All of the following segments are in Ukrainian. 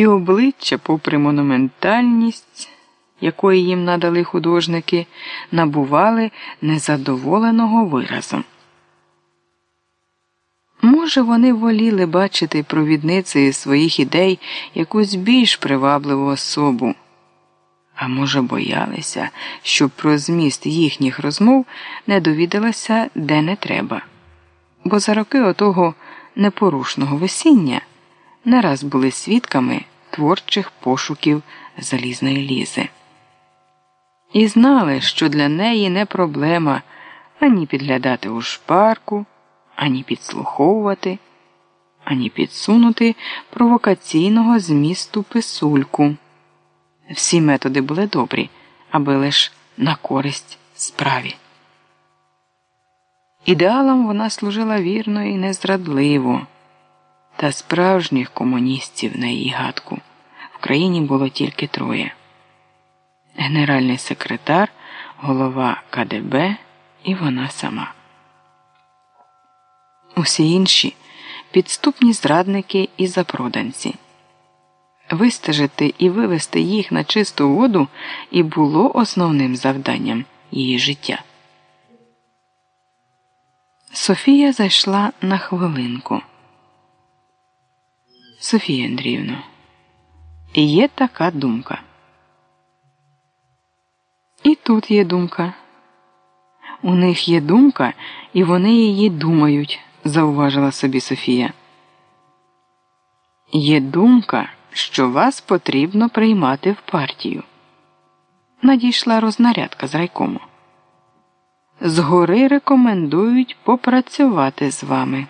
І обличчя, попри монументальність, якої їм надали художники, набували незадоволеного виразу. Може, вони воліли бачити провідницею своїх ідей якусь більш привабливу особу, а може, боялися, щоб про зміст їхніх розмов не довідалася де не треба, бо за роки отого непорушного весіння не раз були свідками творчих пошуків залізної лізи. І знали, що для неї не проблема ані підглядати у шпарку ані підслуховувати, ані підсунути провокаційного змісту писульку. Всі методи були добрі, аби лиш на користь справі. Ідеалам вона служила вірно і незрадливо, та справжніх комуністів на її гадку в країні було тільки троє: генеральний секретар, голова КДБ і вона сама. Усі інші підступні зрадники і запроданці. Вистежити і вивести їх на чисту воду і було основним завданням її життя. Софія зайшла на хвилинку. Софія Андріївна, є така думка. І тут є думка. У них є думка, і вони її думають зауважила собі Софія. Є думка, що вас потрібно приймати в партію. Надійшла рознарядка з райкому. Згори рекомендують попрацювати з вами.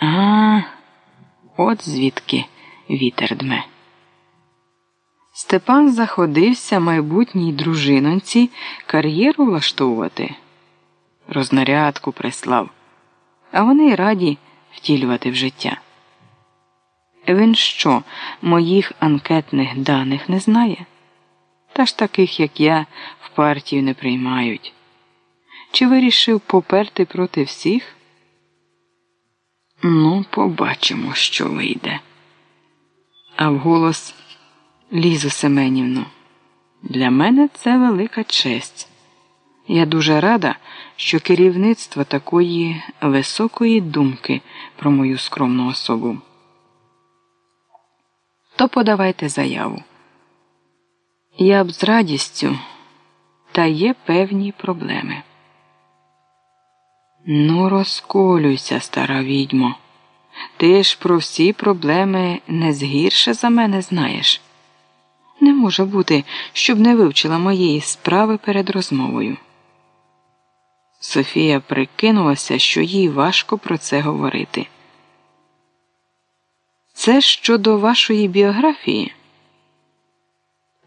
А, от звідки вітер дме. Степан заходився майбутній дружинонці кар'єру влаштовувати рознарядку прислав, а вони раді втілювати в життя. Він що, моїх анкетних даних не знає? Та ж таких, як я, в партію не приймають. Чи вирішив поперти проти всіх? Ну, побачимо, що вийде. А вголос Лізу Семенівну, для мене це велика честь. Я дуже рада, що керівництво такої високої думки про мою скромну особу. То подавайте заяву. Я б з радістю, та є певні проблеми. Ну, розколюйся, стара відьмо. Ти ж про всі проблеми не згірше за мене знаєш. Не може бути, щоб не вивчила моєї справи перед розмовою. Софія прикинулася, що їй важко про це говорити. Це щодо вашої біографії.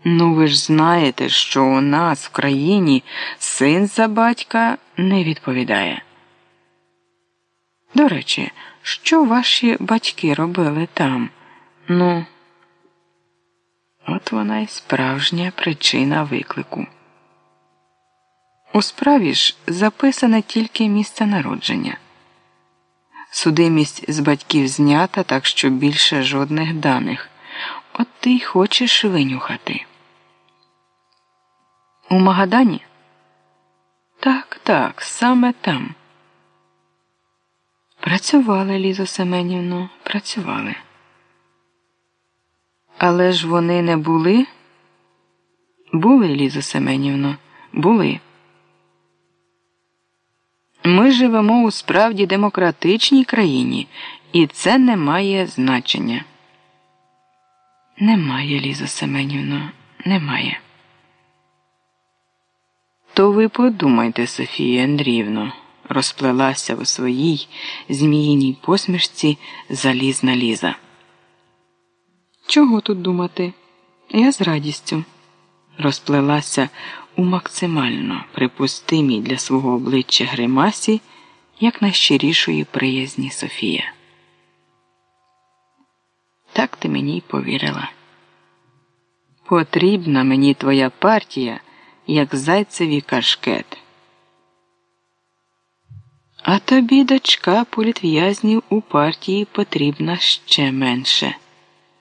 Ну, ви ж знаєте, що у нас в країні син за батька не відповідає. До речі, що ваші батьки робили там? Ну, от вона й справжня причина виклику. У справі ж записане тільки місце народження. Судимість з батьків знята, так що більше жодних даних. От ти й хочеш винюхати. У Магадані? Так, так, саме там. Працювали, Лізо Семенівно, працювали. Але ж вони не були? Були, Лізо Семенівно, були. Ми живемо у справді демократичній країні, і це не має значення. Немає, Ліза Семенівна, немає. То ви подумайте, Софія Андріївно, розплелася у своїй зміїній посмішці залізна ліза. Чого тут думати? Я з радістю розплелася у максимально припустимій для свого обличчя гримасі як найщирішої приязні Софія. Так ти мені й повірила. Потрібна мені твоя партія, як зайцеві кашкет. А тобі, дочка політв'язнів у партії потрібна ще менше.